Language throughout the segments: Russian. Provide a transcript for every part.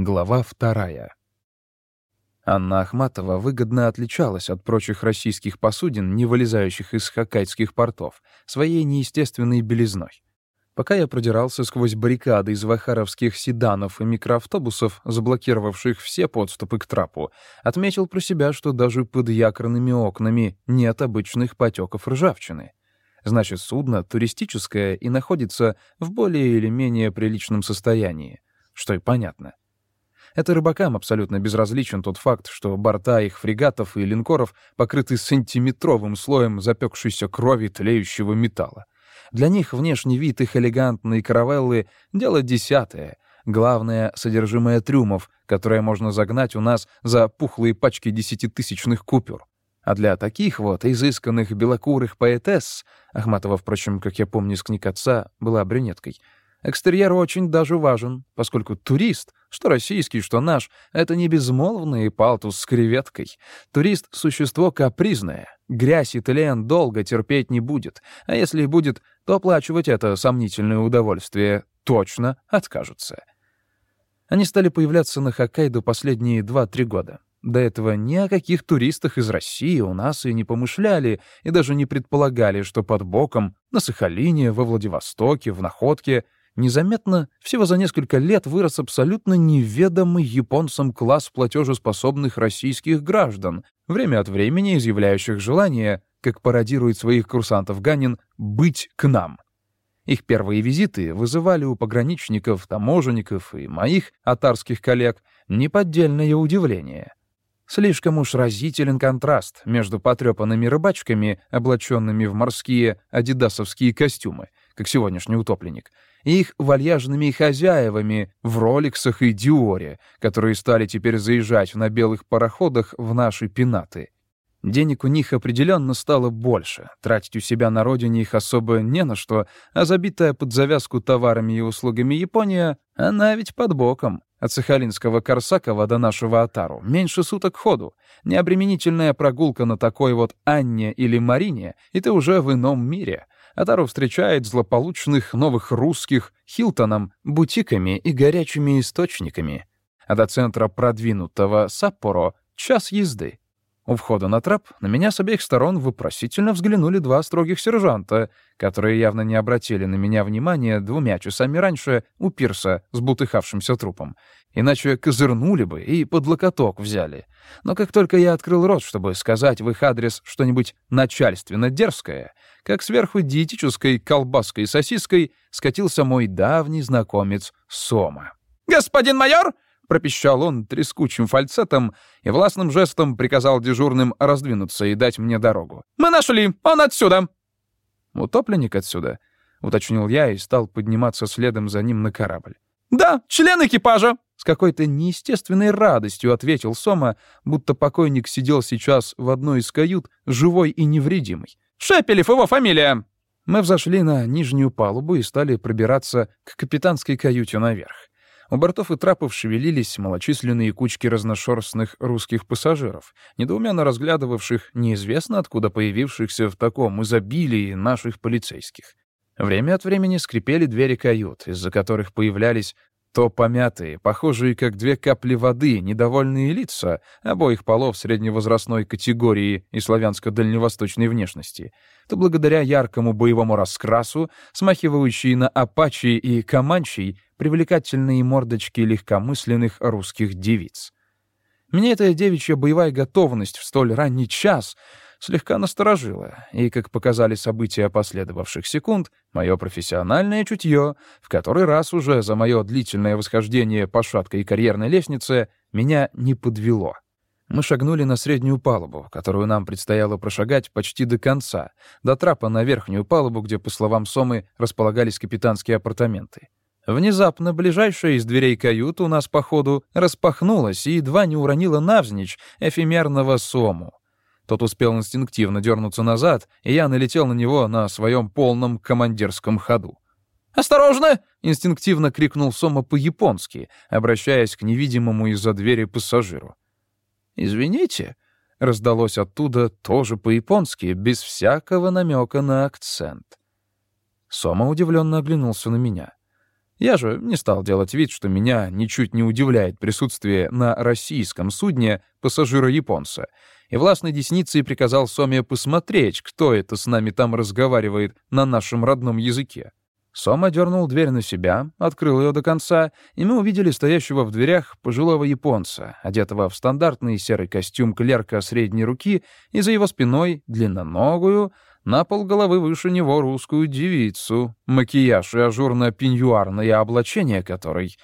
Глава вторая. Анна Ахматова выгодно отличалась от прочих российских посудин, не вылезающих из хоккайдских портов, своей неестественной белизной. Пока я продирался сквозь баррикады из вахаровских седанов и микроавтобусов, заблокировавших все подступы к трапу, отметил про себя, что даже под якорными окнами нет обычных потеков ржавчины. Значит, судно туристическое и находится в более или менее приличном состоянии, что и понятно. Это рыбакам абсолютно безразличен тот факт, что борта их фрегатов и линкоров покрыты сантиметровым слоем запекшейся крови тлеющего металла. Для них внешний вид их элегантной каравеллы — дело десятое. Главное — содержимое трюмов, которое можно загнать у нас за пухлые пачки десятитысячных купюр. А для таких вот изысканных белокурых поэтесс, Ахматова, впрочем, как я помню из книг отца, была брюнеткой — Экстерьер очень даже важен, поскольку турист, что российский, что наш, это не безмолвный палтус с креветкой. Турист — существо капризное. Грязь и тлен долго терпеть не будет, а если и будет, то оплачивать это сомнительное удовольствие точно откажутся. Они стали появляться на Хоккайдо последние 2-3 года. До этого ни о каких туристах из России у нас и не помышляли, и даже не предполагали, что под боком, на Сахалине, во Владивостоке, в Находке — Незаметно, всего за несколько лет вырос абсолютно неведомый японцам класс платежеспособных российских граждан, время от времени изъявляющих желание, как пародирует своих курсантов Ганин, «быть к нам». Их первые визиты вызывали у пограничников, таможенников и моих атарских коллег неподдельное удивление. Слишком уж разителен контраст между потрепанными рыбачками, облаченными в морские адидасовские костюмы, как сегодняшний утопленник — их вальяжными хозяевами в роликсах и диоре, которые стали теперь заезжать на белых пароходах в наши пенаты. Денег у них определенно стало больше. Тратить у себя на родине их особо не на что, а забитая под завязку товарами и услугами Япония, она ведь под боком. От Сахалинского Корсакова до нашего Атару меньше суток ходу. Необременительная прогулка на такой вот Анне или Марине, и ты уже в ином мире — Атару встречает злополучных новых русских Хилтоном, бутиками и горячими источниками. А до центра продвинутого Саппоро — час езды. У входа на трап на меня с обеих сторон вопросительно взглянули два строгих сержанта, которые явно не обратили на меня внимания двумя часами раньше у пирса с бутыхавшимся трупом. Иначе козырнули бы и под локоток взяли. Но как только я открыл рот, чтобы сказать в их адрес что-нибудь начальственно дерзкое, как сверху диетической колбаской сосиской скатился мой давний знакомец Сома. «Господин майор!» — пропищал он трескучим фальцетом и властным жестом приказал дежурным раздвинуться и дать мне дорогу. «Мы нашли! Он отсюда!» «Утопленник отсюда?» — уточнил я и стал подниматься следом за ним на корабль. «Да, член экипажа!» С какой-то неестественной радостью ответил Сома, будто покойник сидел сейчас в одной из кают, живой и невредимый. «Шепелев его фамилия!» Мы взошли на нижнюю палубу и стали пробираться к капитанской каюте наверх. У бортов и трапов шевелились малочисленные кучки разношерстных русских пассажиров, недоуменно разглядывавших неизвестно откуда появившихся в таком изобилии наших полицейских. Время от времени скрипели двери кают, из-за которых появлялись то помятые, похожие как две капли воды, недовольные лица обоих полов средневозрастной категории и славянско-дальневосточной внешности, то благодаря яркому боевому раскрасу, смахивающие на апачи и команчей, привлекательные мордочки легкомысленных русских девиц. Меня эта девичья боевая готовность в столь ранний час слегка насторожила, и, как показали события последовавших секунд, мое профессиональное чутье, в который раз уже за мое длительное восхождение по шаткой карьерной лестнице, меня не подвело. Мы шагнули на среднюю палубу, которую нам предстояло прошагать почти до конца, до трапа на верхнюю палубу, где, по словам Сомы, располагались капитанские апартаменты. Внезапно ближайшая из дверей кают у нас, по ходу, распахнулась и едва не уронила навзничь эфемерного сому. Тот успел инстинктивно дернуться назад, и я налетел на него на своем полном командирском ходу. «Осторожно!» — инстинктивно крикнул Сома по-японски, обращаясь к невидимому из-за двери пассажиру. «Извините», — раздалось оттуда тоже по-японски, без всякого намека на акцент. Сома удивленно оглянулся на меня. Я же не стал делать вид, что меня ничуть не удивляет присутствие на российском судне пассажира-японца, и властной десницей приказал Соме посмотреть, кто это с нами там разговаривает на нашем родном языке. Сома дернул дверь на себя, открыл ее до конца, и мы увидели стоящего в дверях пожилого японца, одетого в стандартный серый костюм клерка средней руки, и за его спиной длинноногую, на полголовы выше него русскую девицу, макияж и ажурно-пеньюарное облачение которой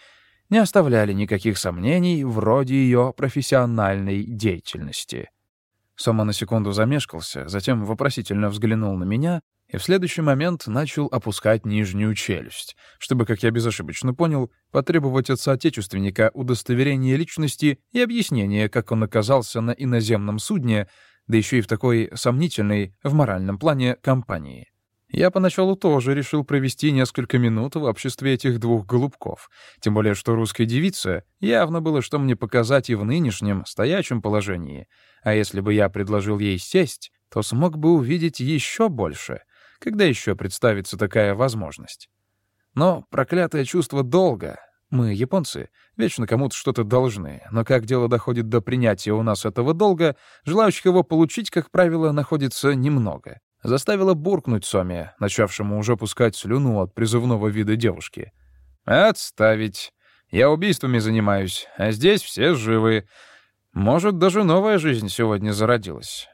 не оставляли никаких сомнений вроде ее профессиональной деятельности. Сома на секунду замешкался, затем вопросительно взглянул на меня и в следующий момент начал опускать нижнюю челюсть, чтобы, как я безошибочно понял, потребовать от соотечественника удостоверения личности и объяснения, как он оказался на иноземном судне, да еще и в такой сомнительной в моральном плане компании. Я поначалу тоже решил провести несколько минут в обществе этих двух голубков, тем более что русской девице явно было что мне показать и в нынешнем стоячем положении, а если бы я предложил ей сесть, то смог бы увидеть еще больше, когда еще представится такая возможность. Но проклятое чувство долга, мы, японцы, вечно кому-то что-то должны, но как дело доходит до принятия у нас этого долга, желающих его получить, как правило, находится немного. Заставило буркнуть Соме, начавшему уже пускать слюну от призывного вида девушки. «Отставить. Я убийствами занимаюсь, а здесь все живы. Может, даже новая жизнь сегодня зародилась».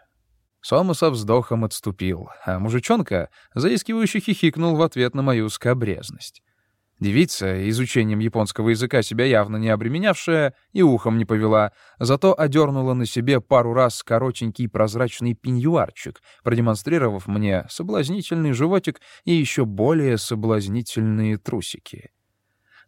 Сома со вздохом отступил, а мужичонка заискивающе хихикнул в ответ на мою скобрезность. Девица, изучением японского языка себя явно не обременявшая, и ухом не повела, зато одернула на себе пару раз коротенький прозрачный пеньюарчик, продемонстрировав мне соблазнительный животик и еще более соблазнительные трусики.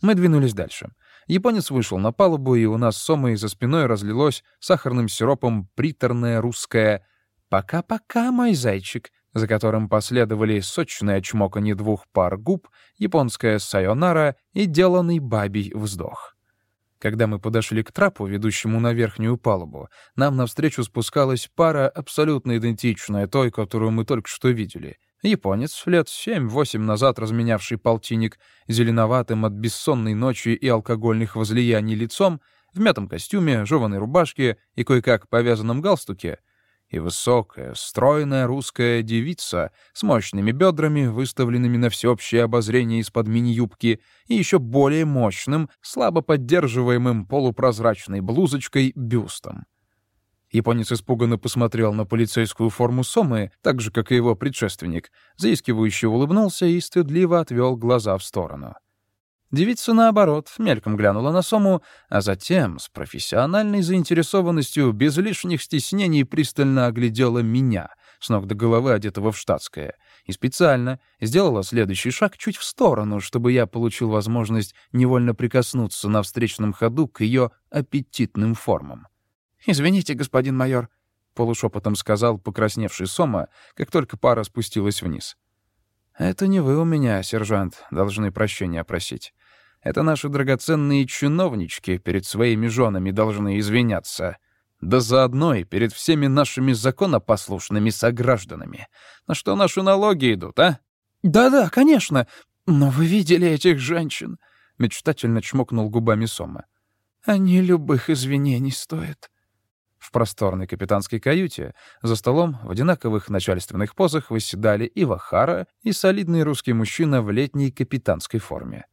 Мы двинулись дальше. Японец вышел на палубу, и у нас с Сомой за спиной разлилось сахарным сиропом приторное русское «Пока-пока, мой зайчик», за которым последовали сочное чмоканье двух пар губ, японская сайонара и деланный бабий вздох. Когда мы подошли к трапу, ведущему на верхнюю палубу, нам навстречу спускалась пара, абсолютно идентичная той, которую мы только что видели. Японец, лет семь-восемь назад разменявший полтинник, зеленоватым от бессонной ночи и алкогольных возлияний лицом, в мятом костюме, жеваной рубашке и кое-как повязанном галстуке — и высокая, стройная русская девица с мощными бедрами, выставленными на всеобщее обозрение из-под мини-юбки, и еще более мощным, слабо поддерживаемым полупрозрачной блузочкой бюстом. Японец испуганно посмотрел на полицейскую форму Сомы, так же, как и его предшественник, заискивающе улыбнулся и стыдливо отвел глаза в сторону. Девица, наоборот, мельком глянула на Сому, а затем, с профессиональной заинтересованностью, без лишних стеснений пристально оглядела меня, с ног до головы одетого в штатское, и специально сделала следующий шаг чуть в сторону, чтобы я получил возможность невольно прикоснуться на встречном ходу к ее аппетитным формам. «Извините, господин майор», — полушепотом сказал покрасневший Сома, как только пара спустилась вниз. «Это не вы у меня, сержант, должны прощения просить. Это наши драгоценные чиновнички перед своими женами должны извиняться. Да заодно и перед всеми нашими законопослушными согражданами. На что наши налоги идут, а? Да-да, конечно. Но вы видели этих женщин? Мечтательно чмокнул губами Сома. Они любых извинений стоят. В просторной капитанской каюте за столом в одинаковых начальственных позах восседали и Вахара, и солидный русский мужчина в летней капитанской форме.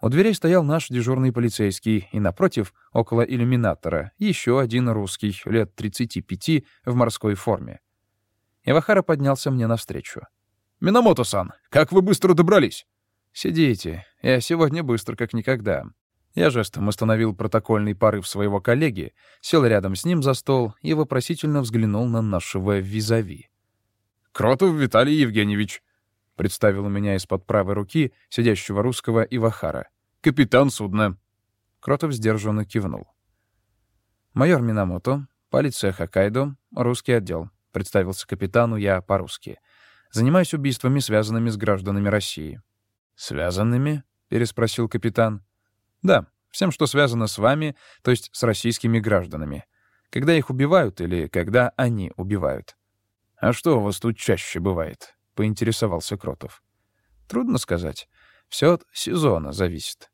У дверей стоял наш дежурный полицейский, и напротив, около иллюминатора, еще один русский, лет 35, в морской форме. Ивахара поднялся мне навстречу. «Минамото-сан, как вы быстро добрались?» «Сидите. Я сегодня быстро, как никогда». Я жестом остановил протокольный порыв своего коллеги, сел рядом с ним за стол и вопросительно взглянул на нашего визави. «Кротов Виталий Евгеньевич», — представил у меня из-под правой руки сидящего русского Ивахара. «Капитан судна». Кротов сдержанно кивнул. «Майор Минамото, полиция Хоккайдо, русский отдел», — представился капитану я по-русски. «Занимаюсь убийствами, связанными с гражданами России». «Связанными?» — переспросил капитан. «Да, всем, что связано с вами, то есть с российскими гражданами. Когда их убивают или когда они убивают». «А что у вас тут чаще бывает?» — поинтересовался Кротов. «Трудно сказать. Все от сезона зависит.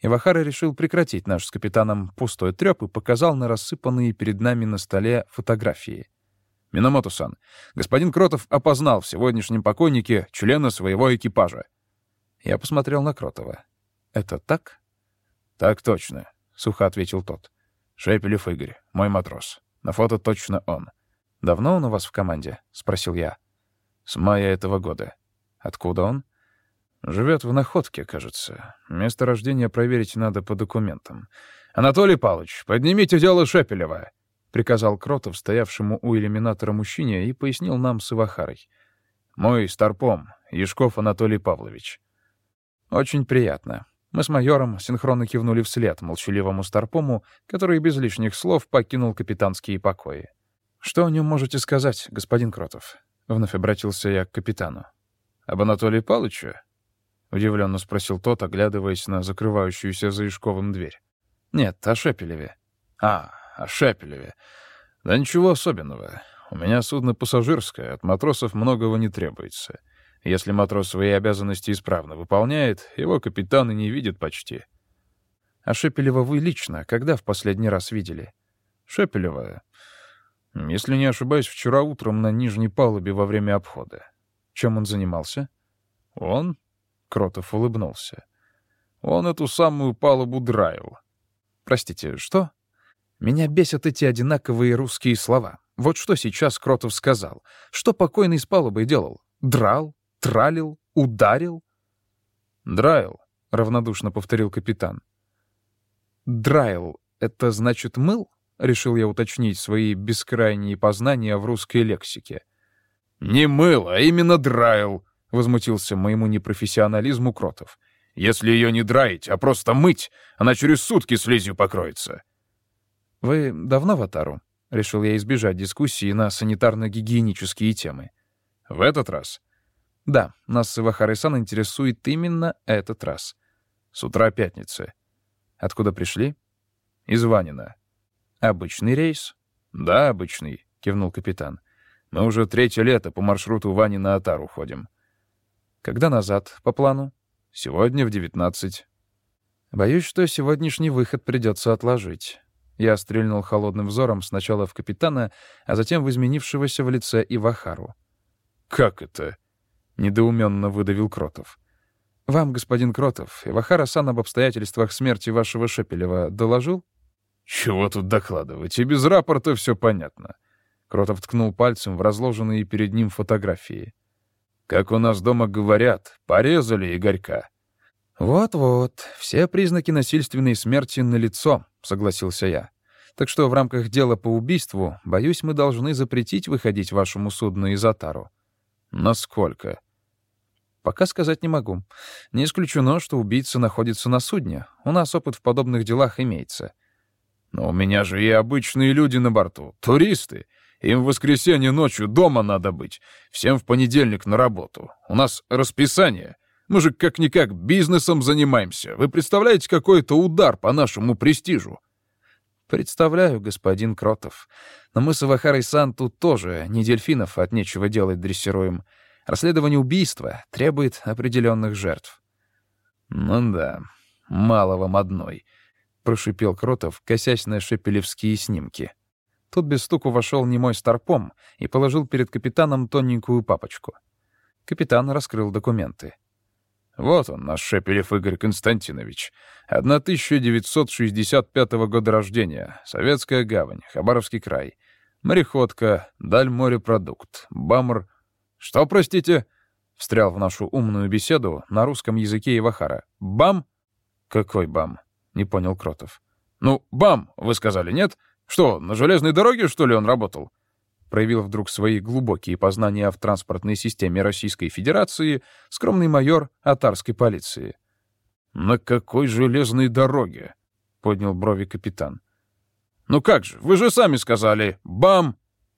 Ивахара решил прекратить наш с капитаном пустой трёп и показал на рассыпанные перед нами на столе фотографии. «Минамото-сан, господин Кротов опознал в сегодняшнем покойнике члена своего экипажа». Я посмотрел на Кротова. «Это так?» «Так точно», — сухо ответил тот. «Шепелев Игорь, мой матрос. На фото точно он». «Давно он у вас в команде?» — спросил я. «С мая этого года». «Откуда он?» Живет в Находке, кажется. Место рождения проверить надо по документам. «Анатолий Павлович, поднимите дело Шепелева!» — приказал Кротов, стоявшему у иллюминатора мужчине, и пояснил нам с Ивахарой. «Мой старпом, Яшков Анатолий Павлович». «Очень приятно». Мы с майором синхронно кивнули вслед молчаливому старпому, который без лишних слов покинул капитанские покои. «Что о нем можете сказать, господин Кротов?» — вновь обратился я к капитану. «Об Анатолии Павловиче?» — удивленно спросил тот, оглядываясь на закрывающуюся за Ишковым дверь. «Нет, о Шепелеве». «А, о Шепелеве. Да ничего особенного. У меня судно пассажирское, от матросов многого не требуется. Если матрос свои обязанности исправно выполняет, его капитаны не видят почти». «А Шепелева вы лично когда в последний раз видели?» «Шепелева? Если не ошибаюсь, вчера утром на нижней палубе во время обхода. Чем он занимался?» «Он? Кротов улыбнулся. Он эту самую палубу драил. Простите, что? Меня бесят эти одинаковые русские слова. Вот что сейчас Кротов сказал. Что покойный с палубой делал? Драл? Тралил? Ударил? Драил, равнодушно повторил капитан. Драил — это значит мыл? Решил я уточнить свои бескрайние познания в русской лексике. «Не мыл, а именно драил», — возмутился моему непрофессионализму Кротов. «Если ее не драить, а просто мыть, она через сутки слизью покроется». «Вы давно в Атару?» — решил я избежать дискуссии на санитарно-гигиенические темы. «В этот раз?» «Да, нас с интересует именно этот раз. С утра пятницы. Откуда пришли?» «Из Ванина». «Обычный рейс?» «Да, обычный», — кивнул капитан. «Мы уже третье лето по маршруту Ванина-Атару ходим». Когда назад, по плану? Сегодня в 19. Боюсь, что сегодняшний выход придется отложить. Я стрельнул холодным взором сначала в капитана, а затем в изменившегося в лице Ивахару. «Как это?» — недоуменно выдавил Кротов. «Вам, господин Кротов, Ивахара-сан об обстоятельствах смерти вашего Шепелева доложил?» «Чего тут докладывать? И без рапорта все понятно». Кротов ткнул пальцем в разложенные перед ним фотографии. Как у нас дома говорят, порезали Игорька. «Вот-вот, все признаки насильственной смерти налицо», — согласился я. «Так что в рамках дела по убийству, боюсь, мы должны запретить выходить вашему судну из Атару». «Насколько?» «Пока сказать не могу. Не исключено, что убийца находится на судне. У нас опыт в подобных делах имеется». «Но у меня же и обычные люди на борту, туристы. Им в воскресенье ночью дома надо быть. Всем в понедельник на работу. У нас расписание. Мы же как-никак бизнесом занимаемся. Вы представляете, какой это удар по нашему престижу?» «Представляю, господин Кротов. Но мы с Авахарой Сан тут тоже не дельфинов от нечего делать дрессируем. Расследование убийства требует определенных жертв». «Ну да, мало вам одной», — прошипел Кротов, косясь на шепелевские снимки. Тут без стуку вошел немой старпом и положил перед капитаном тоненькую папочку. Капитан раскрыл документы. «Вот он, наш Шепелев Игорь Константинович. 1965 года рождения. Советская гавань. Хабаровский край. Мореходка. Даль морепродукт. Бамр... Что, простите?» Встрял в нашу умную беседу на русском языке Ивахара. «Бам?» «Какой бам?» — не понял Кротов. «Ну, бам, вы сказали, нет? Что, на железной дороге, что ли, он работал? Проявил вдруг свои глубокие познания в транспортной системе Российской Федерации скромный майор атарской полиции. «На какой железной дороге?» — поднял брови капитан. «Ну как же, вы же сами сказали «бам».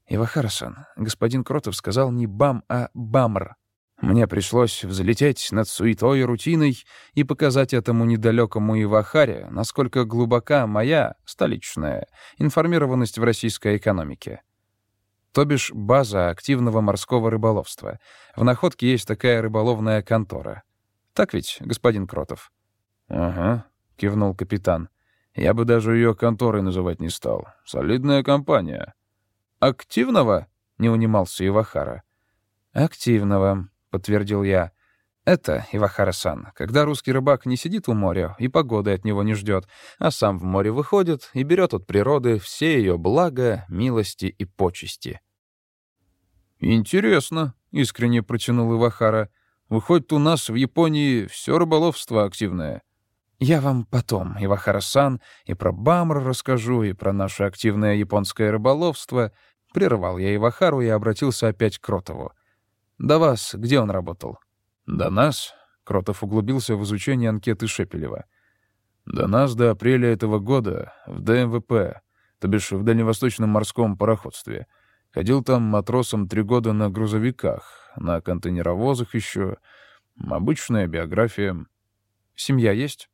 Ивахарасан, господин Кротов сказал не «бам», а «бамр». Мне пришлось взлететь над суетой и рутиной и показать этому недалекому Ивахаре, насколько глубока моя, столичная, информированность в российской экономике. То бишь база активного морского рыболовства. В Находке есть такая рыболовная контора. Так ведь, господин Кротов?» «Ага», — кивнул капитан. «Я бы даже ее конторой называть не стал. Солидная компания». «Активного?» — не унимался Ивахара. «Активного», — подтвердил я. «Это, Ивахара-сан, когда русский рыбак не сидит у моря и погоды от него не ждет, а сам в море выходит и берет от природы все ее блага, милости и почести». «Интересно», — искренне протянул Ивахара. «Выходит, у нас в Японии все рыболовство активное». «Я вам потом, Ивахара-сан, и про Бамр расскажу, и про наше активное японское рыболовство». Прервал я Ивахару и обратился опять к Кротову. «До вас где он работал?» «До нас?» — Кротов углубился в изучение анкеты Шепелева. «До нас до апреля этого года в ДМВП, то бишь в Дальневосточном морском пароходстве. Ходил там матросом три года на грузовиках, на контейнеровозах еще. Обычная биография. Семья есть?»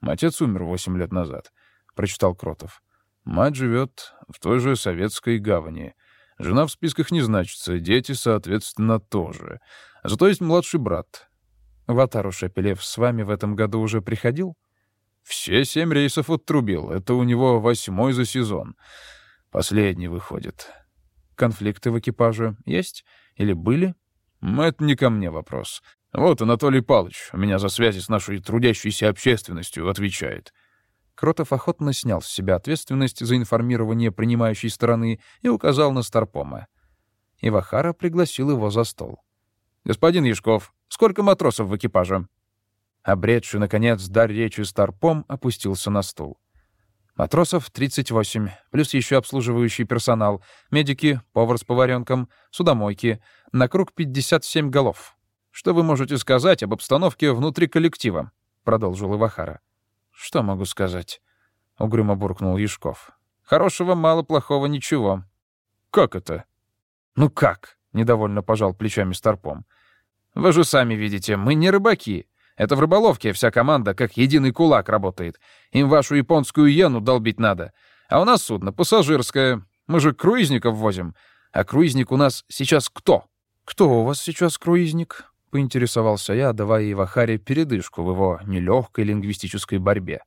«Отец умер восемь лет назад», — прочитал Кротов. «Мать живет в той же советской гавани». Жена в списках не значится, дети, соответственно, тоже. Зато есть младший брат. Ватару Шепелев с вами в этом году уже приходил? Все семь рейсов оттрубил. Это у него восьмой за сезон. Последний выходит. Конфликты в экипаже есть? Или были? Это не ко мне вопрос. Вот Анатолий Павлович у меня за связи с нашей трудящейся общественностью отвечает. Кротов охотно снял с себя ответственность за информирование принимающей стороны и указал на Старпома. Ивахара пригласил его за стол. «Господин Яшков, сколько матросов в экипаже?» Обретший, наконец, дар речи Старпом опустился на стул. Матросов 38, плюс еще обслуживающий персонал, медики, повар с поваренком, судомойки, на круг 57 голов. Что вы можете сказать об обстановке внутри коллектива?» — продолжил Ивахара. «Что могу сказать?» — угрюмо буркнул Яшков. «Хорошего мало, плохого ничего». «Как это?» «Ну как?» — недовольно пожал плечами Старпом. «Вы же сами видите, мы не рыбаки. Это в рыболовке вся команда как единый кулак работает. Им вашу японскую иену долбить надо. А у нас судно пассажирское. Мы же круизников возим. А круизник у нас сейчас кто?» «Кто у вас сейчас круизник?» — поинтересовался я, давая Ивахаре передышку в его нелегкой лингвистической борьбе.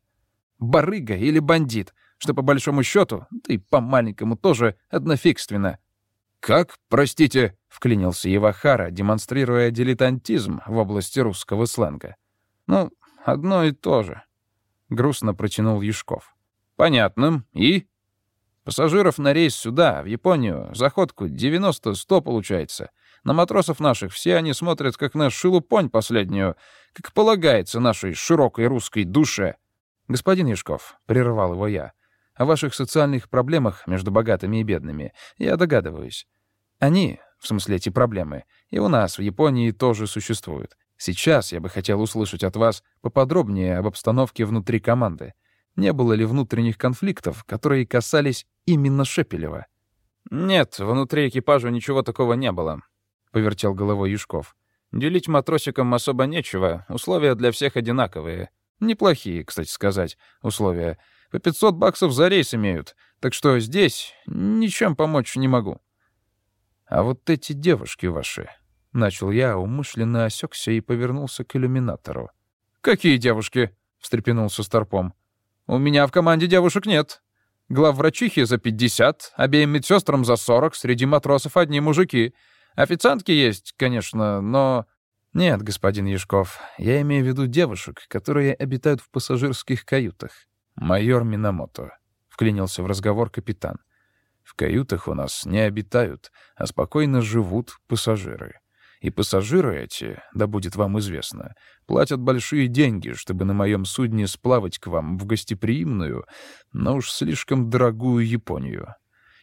«Барыга или бандит, что по большому счету, да и по маленькому тоже, однофигственно». «Как? Простите?» — вклинился Ивахара, демонстрируя дилетантизм в области русского сленга. «Ну, одно и то же», — грустно протянул Юшков. «Понятно. И?» «Пассажиров на рейс сюда, в Японию, заходку 90-100 получается». На матросов наших все они смотрят, как на шелупонь последнюю, как полагается нашей широкой русской душе. Господин Яшков, — прервал его я, — о ваших социальных проблемах между богатыми и бедными я догадываюсь. Они, в смысле эти проблемы, и у нас в Японии тоже существуют. Сейчас я бы хотел услышать от вас поподробнее об обстановке внутри команды. Не было ли внутренних конфликтов, которые касались именно Шепелева? Нет, внутри экипажа ничего такого не было повертел головой Юшков. Делить матросикам особо нечего, условия для всех одинаковые. Неплохие, кстати сказать, условия. По 500 баксов за рейс имеют, так что здесь ничем помочь не могу. А вот эти девушки ваши... Начал я, умышленно осекся и повернулся к иллюминатору. «Какие девушки?» — встрепенулся Старпом. «У меня в команде девушек нет. Главврачихи за 50, обеим медсестрам за 40, среди матросов одни мужики. Официантки есть, конечно, но... Нет, господин Яшков, я имею в виду девушек, которые обитают в пассажирских каютах. Майор Минамото. Вклинился в разговор капитан. В каютах у нас не обитают, а спокойно живут пассажиры. И пассажиры эти, да будет вам известно, платят большие деньги, чтобы на моем судне сплавать к вам в гостеприимную, но уж слишком дорогую Японию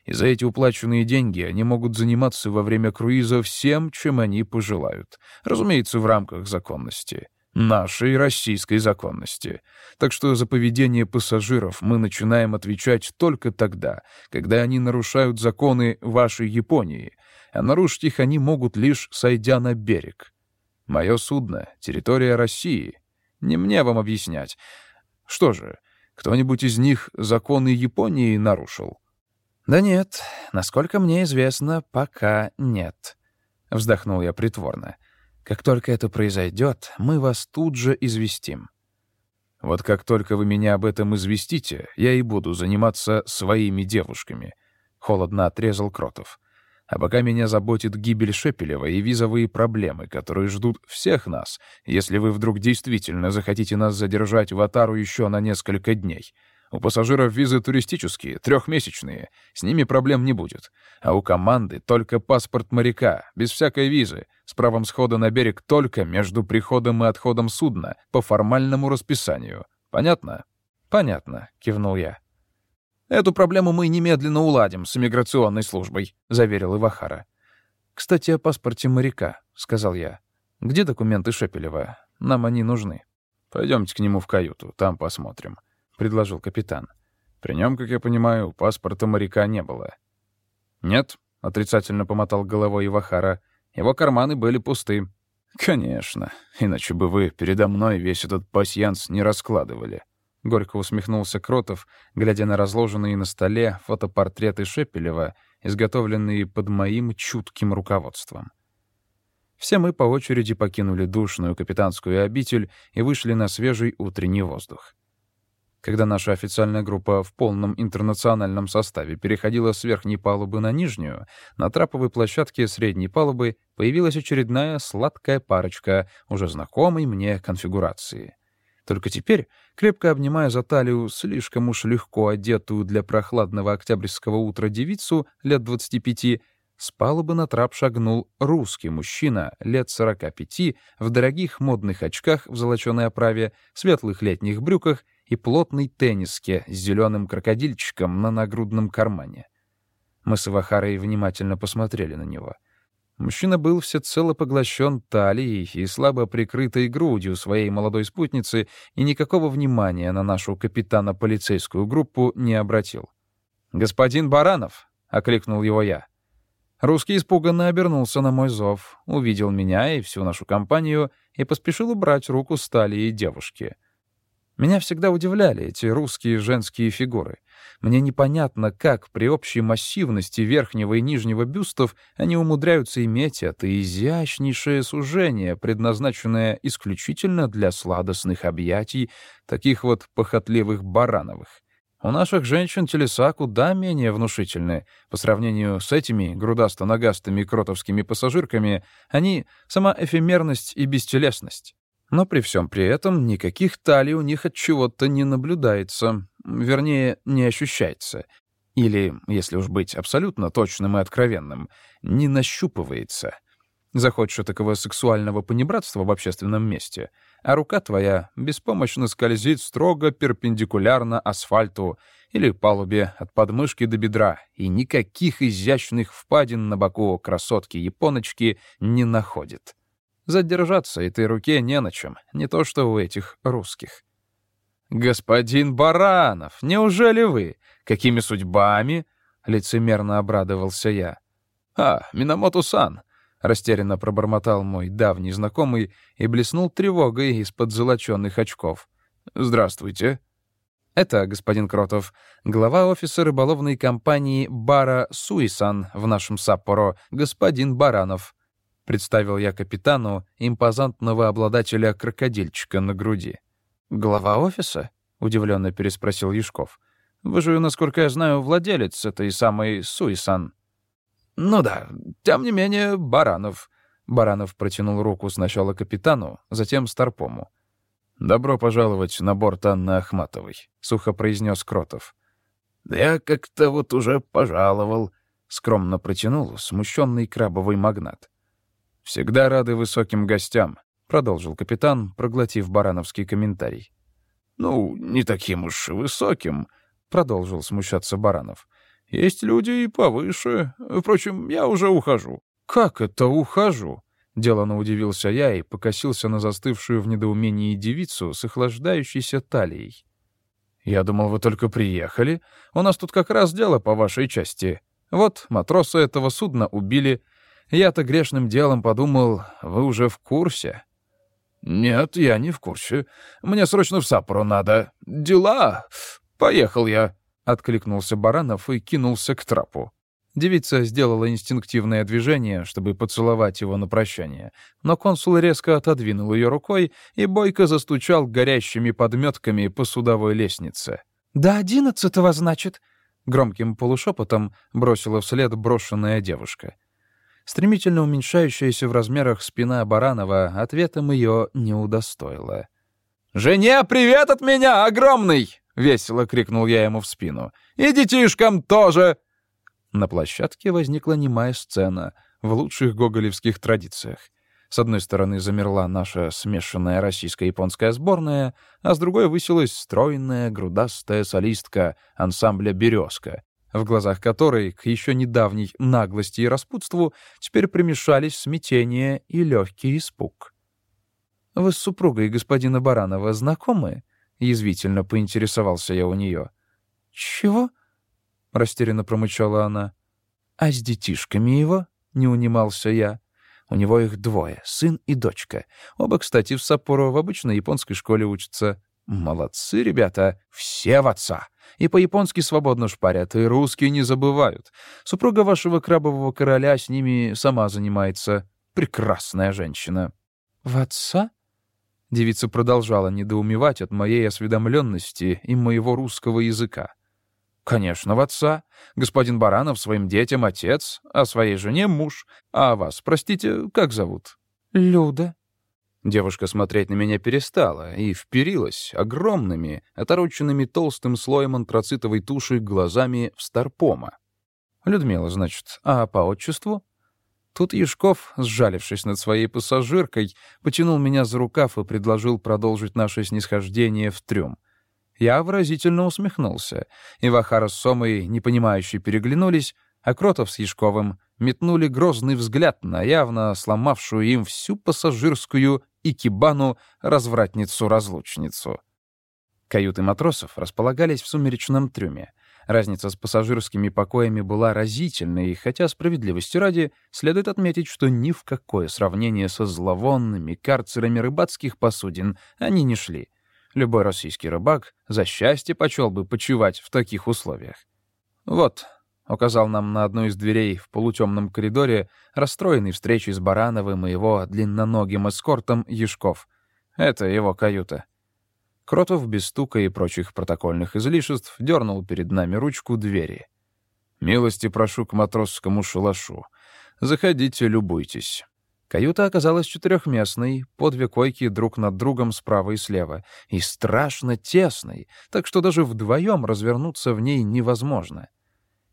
и за эти уплаченные деньги они могут заниматься во время круиза всем, чем они пожелают. Разумеется, в рамках законности. Нашей российской законности. Так что за поведение пассажиров мы начинаем отвечать только тогда, когда они нарушают законы вашей Японии, а нарушить их они могут лишь сойдя на берег. Мое судно — территория России. Не мне вам объяснять. Что же, кто-нибудь из них законы Японии нарушил? «Да нет, насколько мне известно, пока нет», — вздохнул я притворно. Как только это произойдет, мы вас тут же известим. Вот как только вы меня об этом известите, я и буду заниматься своими девушками», — холодно отрезал Кротов. «А пока меня заботит гибель Шепелева и визовые проблемы, которые ждут всех нас, если вы вдруг действительно захотите нас задержать в Атару еще на несколько дней. У пассажиров визы туристические, трехмесячные, с ними проблем не будет. А у команды только паспорт моряка, без всякой визы, с правом схода на берег только между приходом и отходом судна, по формальному расписанию. Понятно? Понятно, кивнул я. Эту проблему мы немедленно уладим с иммиграционной службой, заверил Ивахара. Кстати, о паспорте моряка, сказал я. Где документы Шепелева? Нам они нужны. Пойдемте к нему в каюту, там посмотрим, предложил капитан. При нем, как я понимаю, паспорта моряка не было. Нет, отрицательно помотал головой Ивахара. Его карманы были пусты. «Конечно. Иначе бы вы передо мной весь этот пасьянс не раскладывали». Горько усмехнулся Кротов, глядя на разложенные на столе фотопортреты Шепелева, изготовленные под моим чутким руководством. Все мы по очереди покинули душную капитанскую обитель и вышли на свежий утренний воздух. Когда наша официальная группа в полном интернациональном составе переходила с верхней палубы на нижнюю, на траповой площадке средней палубы появилась очередная сладкая парочка уже знакомой мне конфигурации. Только теперь, крепко обнимая за талию слишком уж легко одетую для прохладного октябрьского утра девицу лет 25, с палубы на трап шагнул русский мужчина лет 45 в дорогих модных очках в золоченой оправе, светлых летних брюках и плотной тенниске с зеленым крокодильчиком на нагрудном кармане. Мы с Ивахарой внимательно посмотрели на него. Мужчина был всецело поглощен талией и слабо прикрытой грудью своей молодой спутницы и никакого внимания на нашу капитана-полицейскую группу не обратил. «Господин Баранов!» — окликнул его я. Русский испуганно обернулся на мой зов, увидел меня и всю нашу компанию и поспешил убрать руку с талии девушки — меня всегда удивляли эти русские женские фигуры. Мне непонятно, как при общей массивности верхнего и нижнего бюстов они умудряются иметь это изящнейшее сужение, предназначенное исключительно для сладостных объятий таких вот похотливых барановых. У наших женщин телеса куда менее внушительны. По сравнению с этими грудасто-ногастыми кротовскими пассажирками, они — сама эфемерность и бестелесность. Но при всем при этом никаких талий у них от чего-то не наблюдается, вернее, не ощущается. Или, если уж быть абсолютно точным и откровенным, не нащупывается. Захочешь такого сексуального понебратства в общественном месте, а рука твоя беспомощно скользит строго перпендикулярно асфальту или палубе от подмышки до бедра, и никаких изящных впадин на боку красотки-японочки не находит. Задержаться этой руке не на чем, не то что у этих русских. «Господин Баранов, неужели вы? Какими судьбами?» — лицемерно обрадовался я. «А, Минамото-сан!» — растерянно пробормотал мой давний знакомый и блеснул тревогой из-под золоченных очков. «Здравствуйте». Это, господин Кротов, глава офиса рыболовной компании «Бара Суисан» в нашем Саппоро, господин Баранов. — представил я капитану импозантного обладателя крокодильчика на груди. «Глава офиса?» — удивленно переспросил Юшков. «Вы же, насколько я знаю, владелец этой самой Суисан». «Ну да, тем не менее, Баранов». Баранов протянул руку сначала капитану, затем Старпому. «Добро пожаловать на борт Анны Ахматовой», — сухо произнес Кротов. «Я как-то вот уже пожаловал», — скромно протянул смущенный крабовый магнат. «Всегда рады высоким гостям», — продолжил капитан, проглотив барановский комментарий. «Ну, не таким уж высоким», — продолжил смущаться Баранов. «Есть люди и повыше. Впрочем, я уже ухожу». «Как это ухожу?» — делано удивился я и покосился на застывшую в недоумении девицу с охлаждающейся талией. «Я думал, вы только приехали. У нас тут как раз дело по вашей части. Вот матроса этого судна убили, я-то грешным делом подумал, вы уже в курсе. Нет, я не в курсе. Мне срочно в Саппоро надо. Дела. Поехал я. Откликнулся Баранов и кинулся к трапу. Девица сделала инстинктивное движение, чтобы поцеловать его на прощание, но консул резко отодвинул ее рукой и бойко застучал горящими подметками по судовой лестнице. «До одиннадцатого, значит?» — громким полушепотом бросила вслед брошенная девушка. Стремительно уменьшающаяся в размерах спина Баранова ответом ее не удостоила. «Жене привет от меня, огромный!» — весело крикнул я ему в спину. «И детишкам тоже!» На площадке возникла немая сцена в лучших гоголевских традициях. С одной стороны замерла наша смешанная российско-японская сборная, а с другой высилась стройная, грудастая солистка ансамбля «Березка», в глазах которой к еще недавней наглости и распутству теперь примешались смятение и легкий испуг. «Вы с супругой господина Баранова знакомы?» — язвительно поинтересовался я у нее. «Чего?» — растерянно промычала она. «А с детишками его?» — не унимался я. «У него их двое, сын и дочка. Оба, кстати, в Саппоро в обычной японской школе учатся. Молодцы, ребята, все в отца. И по-японски свободно шпарят, и русские не забывают. Супруга вашего крабового короля с ними сама занимается. Прекрасная женщина». «В отца?» Девица продолжала недоумевать от моей осведомленности и моего русского языка. «Конечно, в отца. Господин Баранов своим детям отец, а своей жене муж. А вас, простите, как зовут?» «Люда». Девушка смотреть на меня перестала и вперилась огромными, отороченными толстым слоем антрацитовой туши глазами в Старпома. «Людмила, значит, а по отчеству?» Тут Яшков, сжалившись над своей пассажиркой, потянул меня за рукав и предложил продолжить наше снисхождение в трюм. Я выразительно усмехнулся, и Вахара с Сомой, непонимающе, переглянулись, а Кротов с Яшковым метнули грозный взгляд на явно сломавшую им всю пассажирскую икебану развратницу-разлучницу. Каюты матросов располагались в сумеречном трюме. Разница с пассажирскими покоями была разительной, хотя справедливости ради следует отметить, что ни в какое сравнение со зловонными карцерами рыбацких посудин они не шли — Любой российский рыбак за счастье почел бы почивать в таких условиях. «Вот», — указал нам на одну из дверей в полутемном коридоре, расстроенный встречей с Барановым и его длинноногим эскортом Яшков. «Это его каюта». Кротов без стука и прочих протокольных излишеств дернул перед нами ручку двери. «Милости прошу к матросскому шалашу. Заходите, любуйтесь». Каюта оказалась четырехместной, по две койки друг над другом справа и слева, и страшно тесной, так что даже вдвоем развернуться в ней невозможно.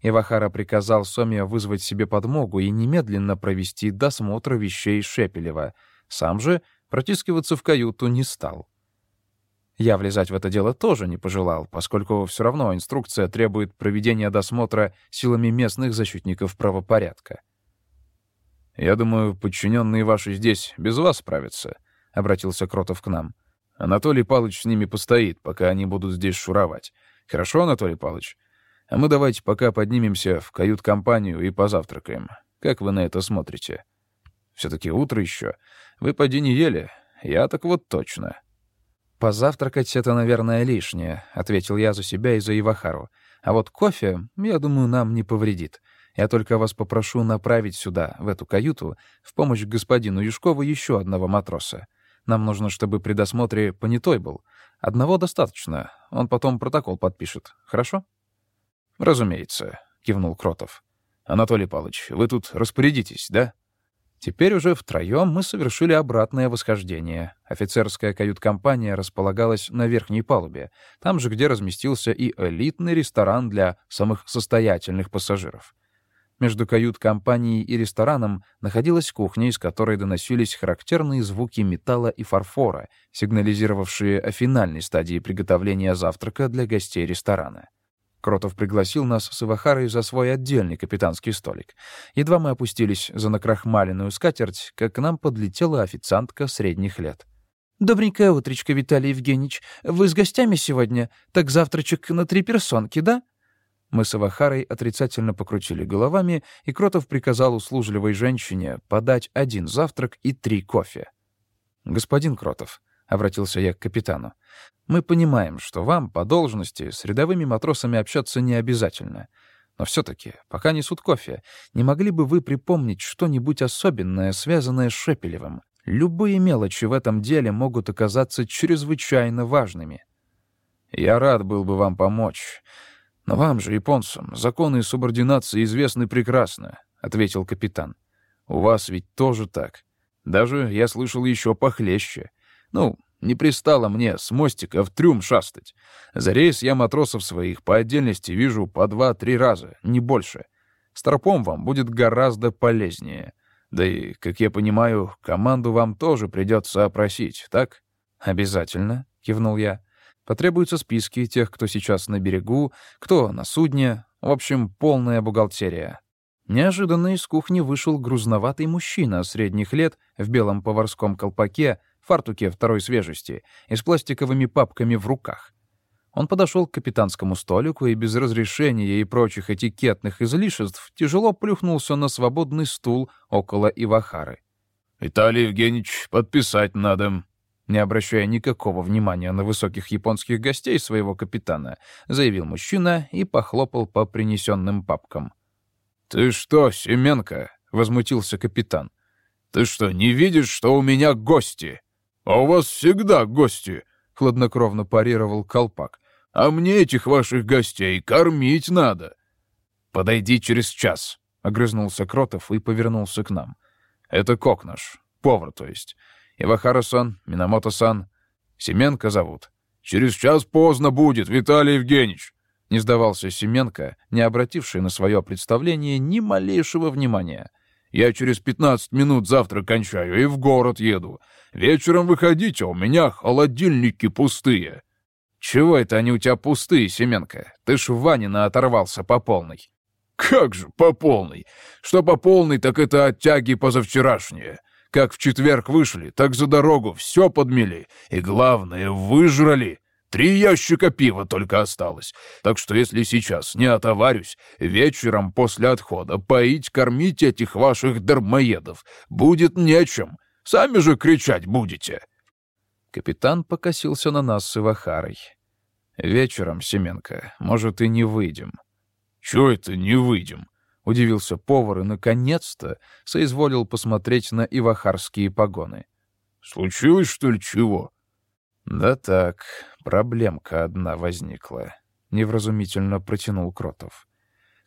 Ивахара приказал Соме вызвать себе подмогу и немедленно провести досмотр вещей Шепелева. Сам же протискиваться в каюту не стал. Я влезать в это дело тоже не пожелал, поскольку все равно инструкция требует проведения досмотра силами местных защитников правопорядка. «Я думаю, подчиненные ваши здесь без вас справятся», — обратился Кротов к нам. «Анатолий Палыч с ними постоит, пока они будут здесь шуровать. Хорошо, Анатолий Палыч? А мы давайте пока поднимемся в кают-компанию и позавтракаем. Как вы на это смотрите? Все-таки утро еще. Вы поди не ели. Я так вот точно». «Позавтракать — это, наверное, лишнее», — ответил я за себя и за Ивахару. «А вот кофе, я думаю, нам не повредит. Я только вас попрошу направить сюда, в эту каюту, в помощь господину Юшкову еще одного матроса. Нам нужно, чтобы при досмотре понятой был. Одного достаточно. Он потом протокол подпишет. Хорошо? Разумеется, кивнул Кротов. Анатолий Павлович, вы тут распорядитесь, да? Теперь уже втроем мы совершили обратное восхождение. Офицерская кают-компания располагалась на верхней палубе, там же, где разместился и элитный ресторан для самых состоятельных пассажиров. Между кают-компанией и рестораном находилась кухня, из которой доносились характерные звуки металла и фарфора, сигнализировавшие о финальной стадии приготовления завтрака для гостей ресторана. Кротов пригласил нас с Ивахарой за свой отдельный капитанский столик. Едва мы опустились за накрахмаленную скатерть, как к нам подлетела официантка средних лет. «Добренькое утречко, Виталий Евгеньевич. Вы с гостями сегодня? Так завтрачек на три персонки, да?» Мы с Авахарой отрицательно покрутили головами, и Кротов приказал услужливой женщине подать один завтрак и три кофе. «Господин Кротов», — обратился я к капитану, — «мы понимаем, что вам по должности с рядовыми матросами общаться не обязательно. Но все-таки, пока несут кофе, не могли бы вы припомнить что-нибудь особенное, связанное с Шепелевым? Любые мелочи в этом деле могут оказаться чрезвычайно важными. Я рад был бы вам помочь. Но вам же, японцам, законы субординации известны прекрасно, — ответил капитан. У вас ведь тоже так. Даже, я слышал, еще похлеще. Ну, не пристало мне с мостика в трюм шастать. За рейс я матросов своих по отдельности вижу по два-три раза, не больше. С тропом вам будет гораздо полезнее. Да и, как я понимаю, команду вам тоже придется опросить, так? «Обязательно», — кивнул я. «Потребуются списки тех, кто сейчас на берегу, кто на судне. В общем, полная бухгалтерия». Неожиданно из кухни вышел грузноватый мужчина средних лет в белом поварском колпаке, фартуке второй свежести и с пластиковыми папками в руках. Он подошел к капитанскому столику и без разрешения и прочих этикетных излишеств тяжело плюхнулся на свободный стул около Ивахары. «Виталий Евгеньевич, подписать надо», не обращая никакого внимания на высоких японских гостей своего капитана, заявил мужчина и похлопал по принесенным папкам. «Ты что, Семенко?» — возмутился капитан. «Ты что, не видишь, что у меня гости?» «А у вас всегда гости», — хладнокровно парировал колпак. «А мне этих ваших гостей кормить надо». «Подойди через час», — огрызнулся Кротов и повернулся к нам. «Это кок повар, то есть. Ивахара-сан, Минамото-сан. Семенко зовут. Через час поздно будет, Виталий Евгеньевич». Не сдавался Семенко, не обративший на свое представление ни малейшего внимания. Я через пятнадцать минут завтра кончаю и в город еду. Вечером выходите, у меня холодильники пустые». «Чего это они у тебя пустые, Семенко? Ты ж в Ванина оторвался по полной». «Как же по полной? Что по полной, так это оттяги позавчерашние. Как в четверг вышли, так за дорогу все подмели. И главное, выжрали. Три ящика пива только осталось. Так что если сейчас не отоварюсь, вечером после отхода поить, кормить этих ваших дармоедов будет нечем. Сами же кричать будете». Капитан покосился на нас с Ивахарой. «Вечером, Семенко, может, и не выйдем». «Чё это не выйдем?» — удивился повар и, наконец-то, соизволил посмотреть на ивахарские погоны. «Случилось, что ли, чего?» «Да так, проблемка одна возникла», — невразумительно протянул Кротов.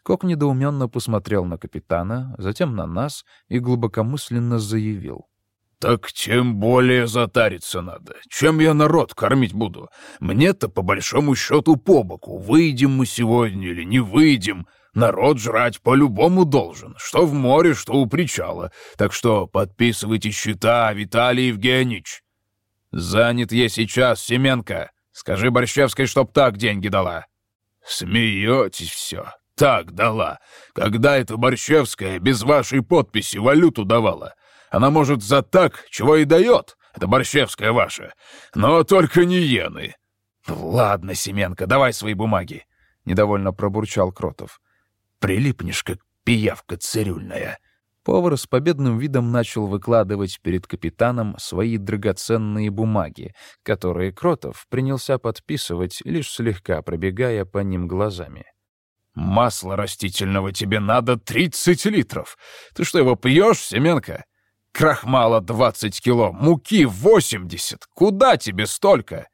Кок недоуменно посмотрел на капитана, затем на нас и глубокомысленно заявил. «Так тем более затариться надо. Чем я народ кормить буду? Мне-то, по большому счету, по боку. Выйдем мы сегодня или не выйдем. Народ жрать по-любому должен. Что в море, что у причала. Так что подписывайте счета, Виталий Евгеньевич». «Занят я сейчас, Семенко. Скажи Борщевской, чтоб так деньги дала». «Смеетесь все. Так дала. Когда эта Борщевская без вашей подписи валюту давала? Она, может, за так, чего и дает. Это Борщевская ваша. Но только не иены». «Ладно, Семенко, давай свои бумаги», — недовольно пробурчал Кротов. «Прилипнешь, как пиявка цирюльная». Повар с победным видом начал выкладывать перед капитаном свои драгоценные бумаги, которые Кротов принялся подписывать, лишь слегка пробегая по ним глазами. «Масла растительного тебе надо 30 литров. Ты что, его пьешь, Семенка? Крахмала 20 кило, муки 80. Куда тебе столько?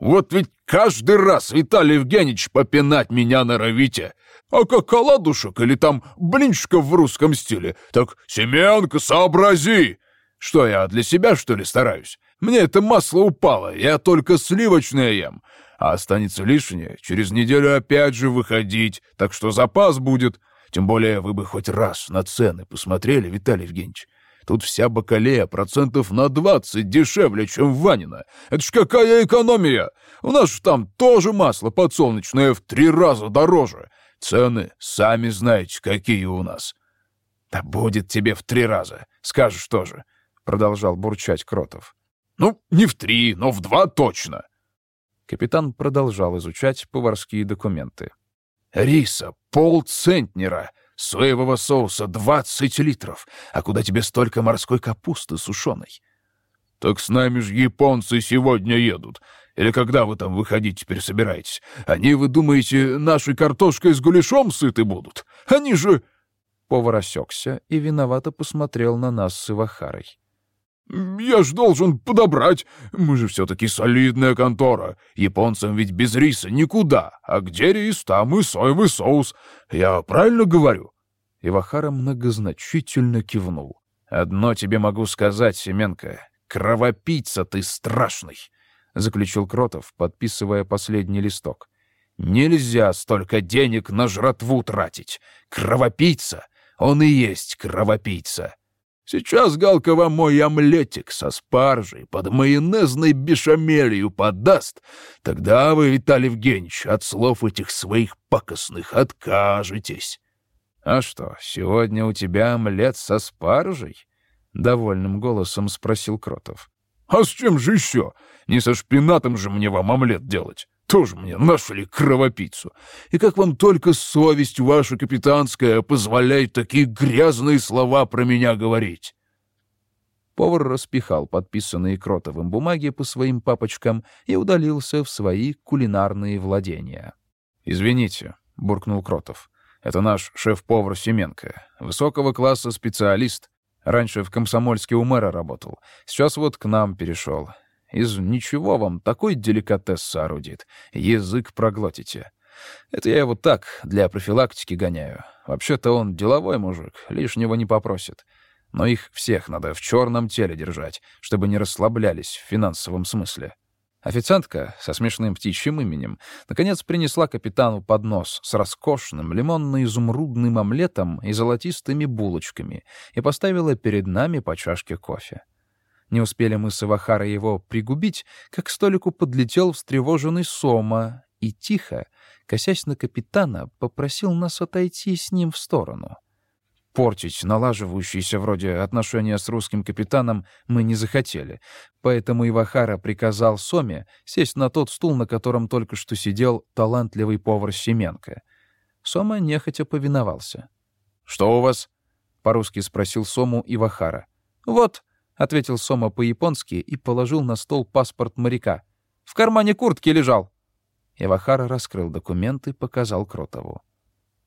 Вот ведь каждый раз, Виталий Евгеньевич, попинать меня норовите. А как оладушек или там блинчиков в русском стиле, так Семенка, сообрази! Что я, для себя, что ли, стараюсь? Мне это масло упало, я только сливочное ем. А останется лишнее, через неделю опять же выходить, так что запас будет. Тем более вы бы хоть раз на цены посмотрели, Виталий Евгеньевич. Тут вся бакалея процентов на двадцать дешевле, чем в Ванина. Это ж какая экономия! У нас же там тоже масло подсолнечное в три раза дороже. Цены сами знаете, какие у нас. Да будет тебе в три раза, скажешь тоже, — продолжал бурчать Кротов. Ну, не в три, но в два точно. Капитан продолжал изучать поварские документы. Риса полцентнера, соевого соуса двадцать литров. А куда тебе столько морской капусты сушеной? «Так с нами же японцы сегодня едут. Или когда вы там выходить теперь собираетесь? Они, вы думаете, нашей картошкой с гуляшом сыты будут? Они же...» Повар осекся и виновато посмотрел на нас с Ивахарой. «Я ж должен подобрать. Мы же все-таки солидная контора. Японцам ведь без риса никуда. А где рис, там и соевый соус. Я правильно говорю?» Ивахара многозначительно кивнул. «Одно тебе могу сказать, Семенко. Кровопийца ты страшный!» — заключил Кротов, подписывая последний листок. «Нельзя столько денег на жратву тратить. Кровопийца! Он и есть кровопийца!» Сейчас Галка вам мой омлетик со спаржей под майонезной бешамелью подаст. Тогда вы, Виталий Евгеньевич, от слов этих своих пакостных откажетесь. — А что, сегодня у тебя омлет со спаржей? — довольным голосом спросил Кротов. — А с чем же еще? Не со шпинатом же мне вам омлет делать. Тоже мне нашли кровопийцу. И как вам только совесть ваша капитанская позволяет такие грязные слова про меня говорить?» Повар распихал подписанные Кротовым бумаги по своим папочкам и удалился в свои кулинарные владения. «Извините», — буркнул Кротов. «Это наш шеф-повар Семенко. Высокого класса специалист. Раньше в Комсомольске у мэра работал. Сейчас вот к нам перешел. Из ничего вам такой деликатес соорудит. Язык проглотите. Это я его так, для профилактики гоняю. Вообще-то он деловой мужик, лишнего не попросит. Но их всех надо в черном теле держать, чтобы не расслаблялись в финансовом смысле. Официантка со смешным птичьим именем наконец принесла капитану поднос с роскошным лимонно-изумрудным омлетом и золотистыми булочками и поставила перед нами по чашке кофе. Не успели мы с Ивахарой его пригубить, как к столику подлетел встревоженный Сома и тихо, косясь на капитана, попросил нас отойти с ним в сторону. Портить налаживающиеся вроде отношения с русским капитаном мы не захотели, поэтому Ивахара приказал Соме сесть на тот стул, на котором только что сидел талантливый повар Семенко. Сома нехотя повиновался. «Что у вас?» — по-русски спросил Сому Ивахара. «Вот», — ответил Сома по-японски и положил на стол паспорт моряка. «В кармане куртки лежал». Ивахара раскрыл документы, и показал Кротову.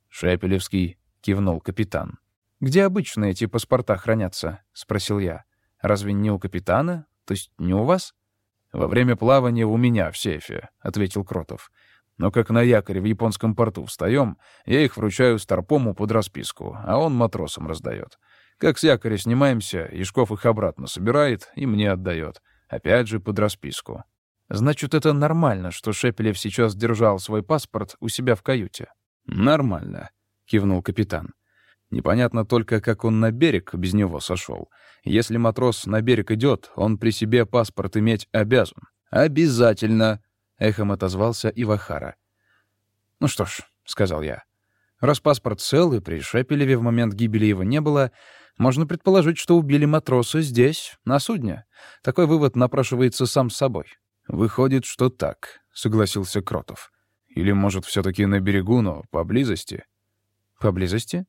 «Шепелевский», — кивнул капитан. «Где обычно эти паспорта хранятся?» — спросил я. «Разве не у капитана? То есть не у вас?» «Во время плавания у меня в сейфе», — ответил Кротов. «Но как на якоре в японском порту встаем, я их вручаю Старпому под расписку, а он матросам раздает. Как с якоря снимаемся, Ишков их обратно собирает и мне отдает. Опять же под расписку. Значит, это нормально, что Шепелев сейчас держал свой паспорт у себя в каюте? Нормально, кивнул капитан. Непонятно только, как он на берег без него сошел. Если матрос на берег идет, он при себе паспорт иметь обязан. Обязательно, эхом отозвался Ивахара. Ну что ж, сказал я. Раз паспорт цел и при Шепелеве в момент гибели его не было, можно предположить, что убили матроса здесь, на судне. Такой вывод напрашивается сам собой. «Выходит, что так», — согласился Кротов. «Или, может, все таки на берегу, но поблизости?» «Поблизости?»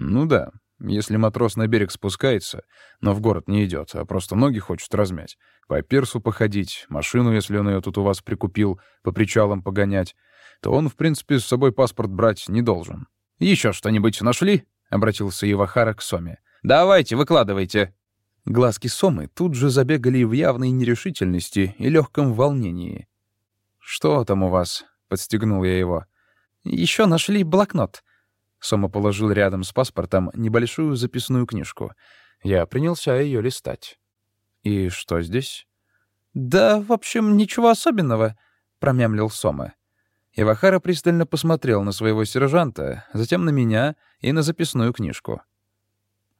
«Ну да. Если матрос на берег спускается, но в город не идет, а просто ноги хочет размять, по пирсу походить, машину, если он ее тут у вас прикупил, по причалам погонять, то он, в принципе, с собой паспорт брать не должен. Еще что-нибудь нашли?» — обратился Ивахара к Соме. «Давайте, выкладывайте». Глазки Сомы тут же забегали в явной нерешительности и легком волнении. «Что там у вас?» — подстегнул я его. Еще нашли блокнот». Сома положил рядом с паспортом небольшую записную книжку. Я принялся ее листать. «И что здесь?» «Да, в общем, ничего особенного», — промямлил Сома. Ивахара пристально посмотрел на своего сержанта, затем на меня и на записную книжку.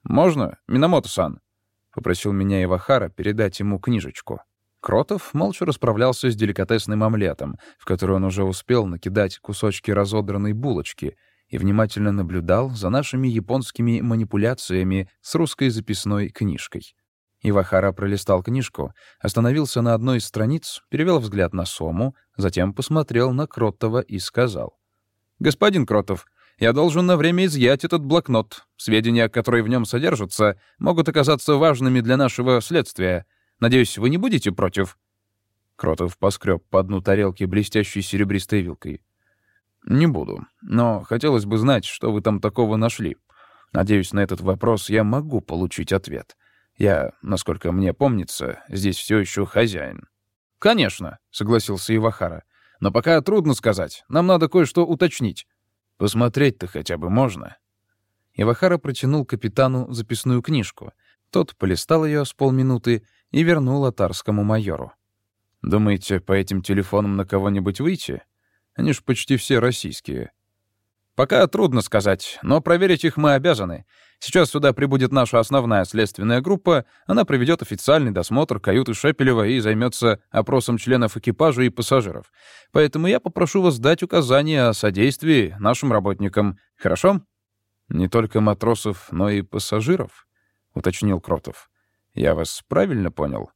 «Можно, Минамото-сан?» — попросил меня Ивахара передать ему книжечку. Кротов молча расправлялся с деликатесным омлетом, в который он уже успел накидать кусочки разодранной булочки, и внимательно наблюдал за нашими японскими манипуляциями с русской записной книжкой. Ивахара пролистал книжку, остановился на одной из страниц, перевел взгляд на Сому, затем посмотрел на Кротова и сказал. «Господин Кротов, я должен на время изъять этот блокнот. Сведения, которые в нем содержатся, могут оказаться важными для нашего следствия. Надеюсь, вы не будете против?» Кротов поскреб по дну тарелки блестящей серебристой вилкой. «Не буду, но хотелось бы знать, что вы там такого нашли. Надеюсь, на этот вопрос я могу получить ответ. Я, насколько мне помнится, здесь все еще хозяин». «Конечно», — согласился Ивахара. «Но пока трудно сказать. Нам надо кое-что уточнить». «Посмотреть-то хотя бы можно». Ивахара протянул капитану записную книжку. Тот полистал ее с полминуты и вернул атарскому майору. «Думаете, по этим телефонам на кого-нибудь выйти? Они ж почти все российские». «Пока трудно сказать, но проверить их мы обязаны. Сейчас сюда прибудет наша основная следственная группа, она проведет официальный досмотр каюты Шепелева и займется опросом членов экипажа и пассажиров. Поэтому я попрошу вас дать указания о содействии нашим работникам. Хорошо?» «Не только матросов, но и пассажиров», — уточнил Кротов. «Я вас правильно понял?»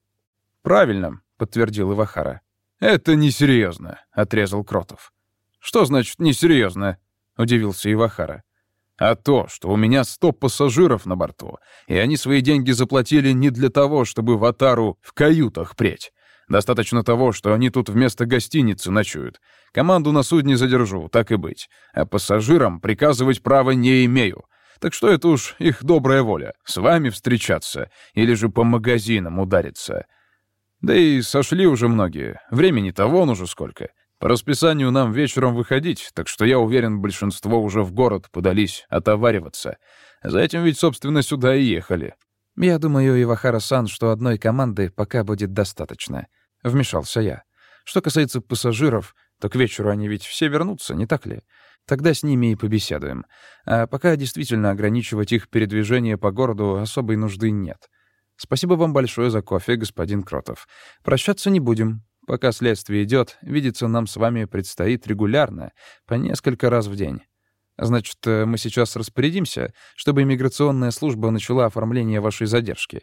«Правильно», — подтвердил Ивахара. «Это несерьезно», — отрезал Кротов. «Что значит несерьезно?» — удивился Ивахара. «А то, что у меня сто пассажиров на борту, и они свои деньги заплатили не для того, чтобы в Атару в каютах преть. Достаточно того, что они тут вместо гостиницы ночуют. Команду на судне задержу, так и быть. А пассажирам приказывать права не имею. Так что это уж их добрая воля. С вами встречаться или же по магазинам удариться. Да и сошли уже многие. Времени-то вон уже сколько. По расписанию нам вечером выходить, так что я уверен, большинство уже в город подались отовариваться. За этим ведь, собственно, сюда и ехали. «Я думаю, Ивахара-сан, что одной команды пока будет достаточно», — вмешался я. «Что касается пассажиров, то к вечеру они ведь все вернутся, не так ли? Тогда с ними и побеседуем. А пока действительно ограничивать их передвижение по городу особой нужды нет. Спасибо вам большое за кофе, господин Кротов. Прощаться не будем. Пока следствие идет, видеться нам с вами предстоит регулярно, по несколько раз в день. Значит, э, мы сейчас распорядимся, чтобы иммиграционная служба начала оформление вашей задержки.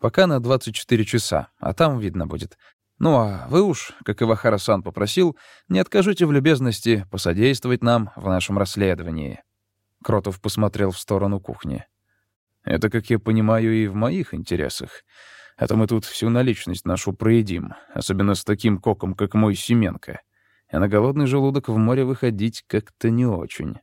Пока на 24 часа, а там видно будет. Ну а вы уж, как Ивахара-сан попросил, не откажите в любезности посодействовать нам в нашем расследовании». Кротов посмотрел в сторону кухни. «Это, как я понимаю, и в моих интересах. А то мы тут всю наличность нашу проедим, особенно с таким коком, как мой Семенко. А на голодный желудок в море выходить как-то не очень».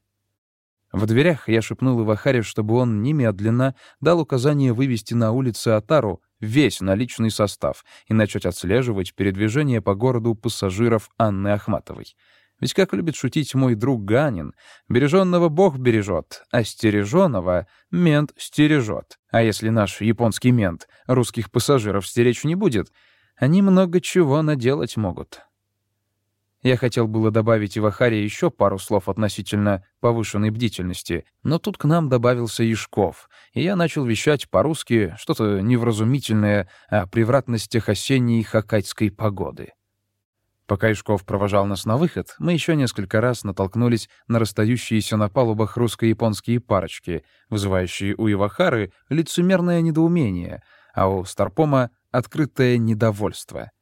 В дверях я шепнул Ивахаре, чтобы он немедленно дал указание вывести на улицы Атару весь наличный состав и начать отслеживать передвижение по городу пассажиров Анны Ахматовой. Ведь, как любит шутить мой друг Ганин, береженного Бог бережет, а стереженного мент стережет. А если наш японский мент русских пассажиров стеречь не будет, они много чего наделать могут. Я хотел было добавить Ивахаре еще пару слов относительно повышенной бдительности, но тут к нам добавился Яшков, и я начал вещать по-русски что-то невразумительное о превратностях осенней хакатской погоды. Пока Ишков провожал нас на выход, мы еще несколько раз натолкнулись на расстающиеся на палубах русско-японские парочки, вызывающие у Ивахары лицемерное недоумение, а у Старпома — открытое недовольство —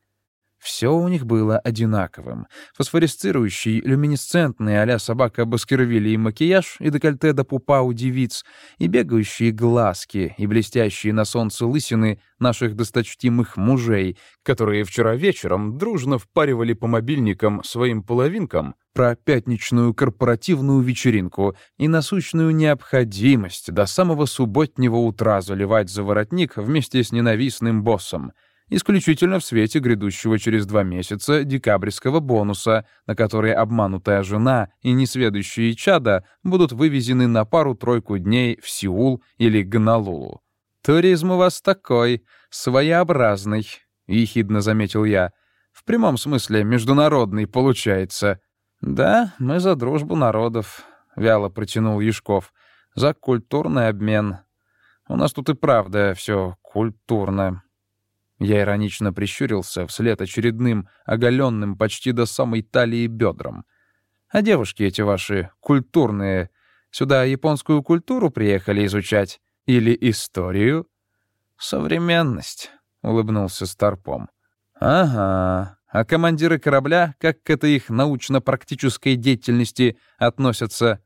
все у них было одинаковым. Фосфорисцирующий, люминесцентный а собака Баскервилли и макияж, и декольте до пупа у девиц, и бегающие глазки, и блестящие на солнце лысины наших досточтимых мужей, которые вчера вечером дружно впаривали по мобильникам своим половинкам про пятничную корпоративную вечеринку и насущную необходимость до самого субботнего утра заливать за воротник вместе с ненавистным боссом — исключительно в свете грядущего через два месяца декабрьского бонуса, на который обманутая жена и несведущие чада будут вывезены на пару-тройку дней в Сеул или Гонолулу. «Туризм у вас такой, своеобразный», — ехидно заметил я. «В прямом смысле международный получается». «Да, мы за дружбу народов», — вяло протянул Яшков. «За культурный обмен. У нас тут и правда все культурно. Я иронично прищурился вслед очередным, оголенным почти до самой талии бедрам. «А девушки эти ваши, культурные, сюда японскую культуру приехали изучать? Или историю?» «Современность», — улыбнулся Старпом. «Ага. А командиры корабля, как к этой их научно-практической деятельности относятся?»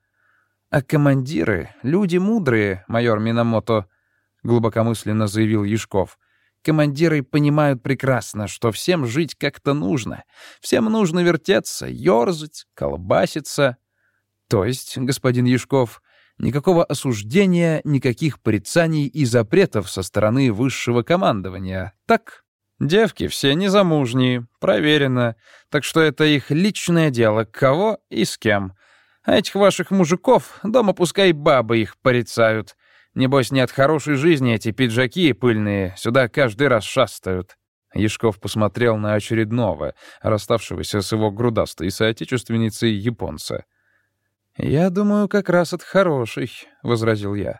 «А командиры — люди мудрые, майор Минамото», — глубокомысленно заявил Яшков. Командиры понимают прекрасно, что всем жить как-то нужно. Всем нужно вертеться, ёрзать, колбаситься. То есть, господин Яшков, никакого осуждения, никаких порицаний и запретов со стороны высшего командования. Так? Девки все незамужние, проверено. Так что это их личное дело, кого и с кем. А этих ваших мужиков дома пускай бабы их порицают. Небось, не от хорошей жизни эти пиджаки пыльные сюда каждый раз шастают». Яшков посмотрел на очередного, расставшегося с его грудастой соотечественницей японца. «Я думаю, как раз от хорошей», — возразил я.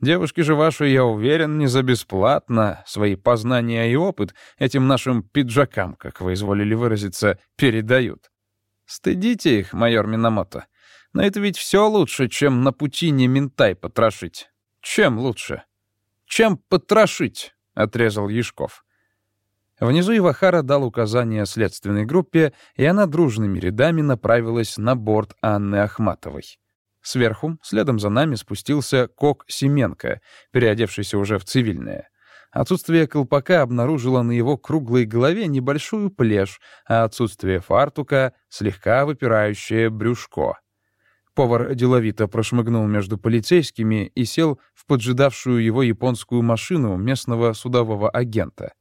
«Девушки же ваши, я уверен, не за бесплатно свои познания и опыт этим нашим пиджакам, как вы изволили выразиться, передают. Стыдите их, майор Минамото. Но это ведь все лучше, чем на пути не ментай потрошить. «Чем лучше?» «Чем потрошить?» — отрезал Яшков. Внизу Ивахара дал указание следственной группе, и она дружными рядами направилась на борт Анны Ахматовой. Сверху, следом за нами, спустился Кок Семенко, переодевшийся уже в цивильное. Отсутствие колпака обнаружило на его круглой голове небольшую плешь, а отсутствие фартука — слегка выпирающее брюшко. Повар деловито прошмыгнул между полицейскими и сел в поджидавшую его японскую машину местного судового агента.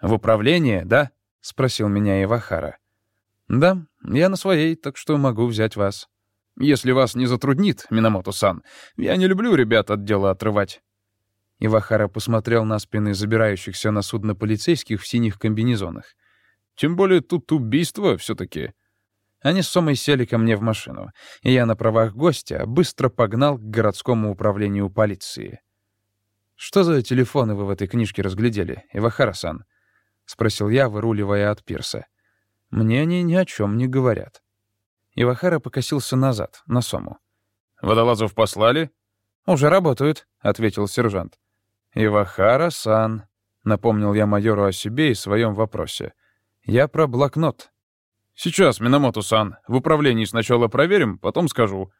«В управление, да?» — спросил меня Ивахара. «Да, я на своей, так что могу взять вас». «Если вас не затруднит, Минамото-сан, я не люблю ребят от дела отрывать». Ивахара посмотрел на спины забирающихся на судно полицейских в синих комбинезонах. «Тем более тут убийство все таки они с Сомой сели ко мне в машину, и я на правах гостя быстро погнал к городскому управлению полиции. «Что за телефоны вы в этой книжке разглядели, Ивахара-сан?» — спросил я, выруливая от пирса. «Мне они ни о чем не говорят». Ивахара покосился назад, на Сому. «Водолазов послали?» «Уже работают», — ответил сержант. «Ивахара-сан», — напомнил я майору о себе и своем вопросе. «Я про блокнот, «Сейчас, Минамото-сан. В управлении сначала проверим, потом скажу».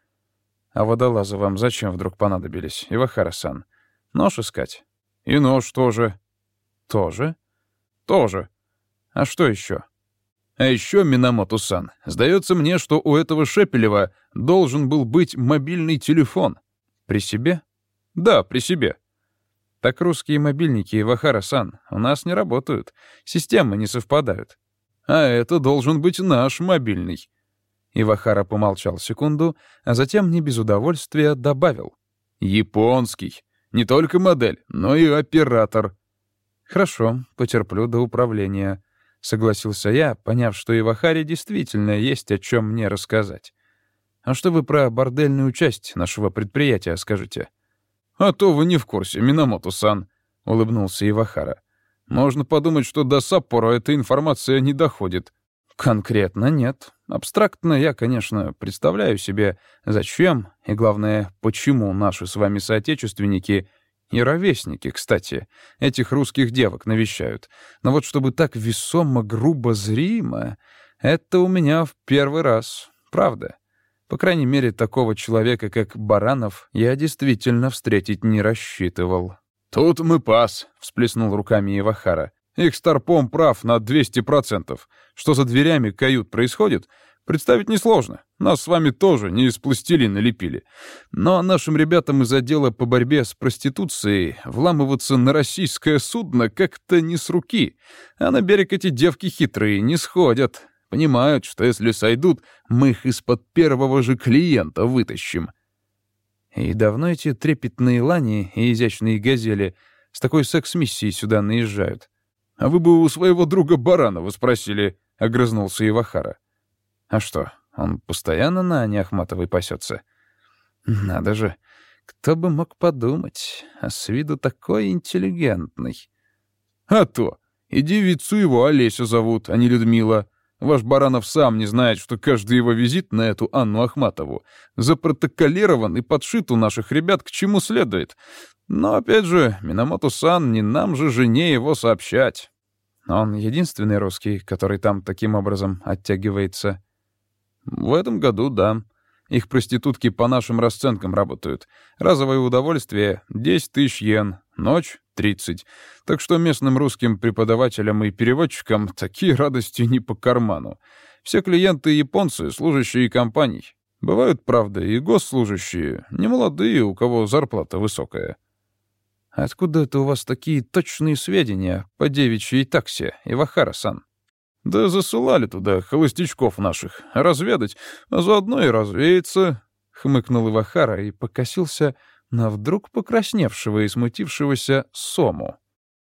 «А водолазы вам зачем вдруг понадобились, Ивахара-сан? Нож искать?» «И нож тоже». «Тоже?» «Тоже». «А что еще?» «А еще, Минамото-сан, сдается мне, что у этого Шепелева должен был быть мобильный телефон». «При себе?» «Да, при себе». «Так русские мобильники, Ивахара-сан, у нас не работают. Системы не совпадают». А это должен быть наш мобильный». Ивахара помолчал секунду, а затем не без удовольствия добавил. «Японский. Не только модель, но и оператор». «Хорошо, потерплю до управления», — согласился я, поняв, что Ивахаре действительно есть о чем мне рассказать. «А что вы про бордельную часть нашего предприятия скажете?» «А то вы не в курсе, Минамото-сан», — улыбнулся Ивахара. Можно подумать, что до Саппоро эта информация не доходит. Конкретно нет. Абстрактно я, конечно, представляю себе, зачем и, главное, почему наши с вами соотечественники и ровесники, кстати, этих русских девок навещают. Но вот чтобы так весомо, грубо, зримо, это у меня в первый раз, правда. По крайней мере, такого человека, как Баранов, я действительно встретить не рассчитывал. «Тут мы пас», — всплеснул руками Ивахара. «Их старпом прав на 200%. Что за дверями кают происходит, представить несложно. Нас с вами тоже не из пластилина лепили. Но нашим ребятам из отдела по борьбе с проституцией вламываться на российское судно как-то не с руки. А на берег эти девки хитрые не сходят. Понимают, что если сойдут, мы их из-под первого же клиента вытащим. И давно эти трепетные лани и изящные газели с такой секс-миссией сюда наезжают? А вы бы у своего друга Баранова спросили, — огрызнулся Ивахара. А что, он постоянно на Ане Ахматовой пасется? Надо же, кто бы мог подумать, а с виду такой интеллигентный. А то, и девицу его Олесю зовут, а не Людмила. Ваш Баранов сам не знает, что каждый его визит на эту Анну Ахматову запротоколирован и подшит у наших ребят к чему следует. Но, опять же, Минамото-сан, не нам же жене его сообщать. Он единственный русский, который там таким образом оттягивается. В этом году, да. Их проститутки по нашим расценкам работают. Разовое удовольствие — 10 тысяч йен, ночь — 30. Так что местным русским преподавателям и переводчикам такие радости не по карману. Все клиенты японцы, служащие компаний. Бывают, правда, и госслужащие, немолодые, у кого зарплата высокая. Откуда это у вас такие точные сведения по девичьей таксе, Ивахара-сан? Да засылали туда холостячков наших, разведать, а заодно и развеяться, — хмыкнул Ивахара и покосился на вдруг покрасневшего и смутившегося Сому.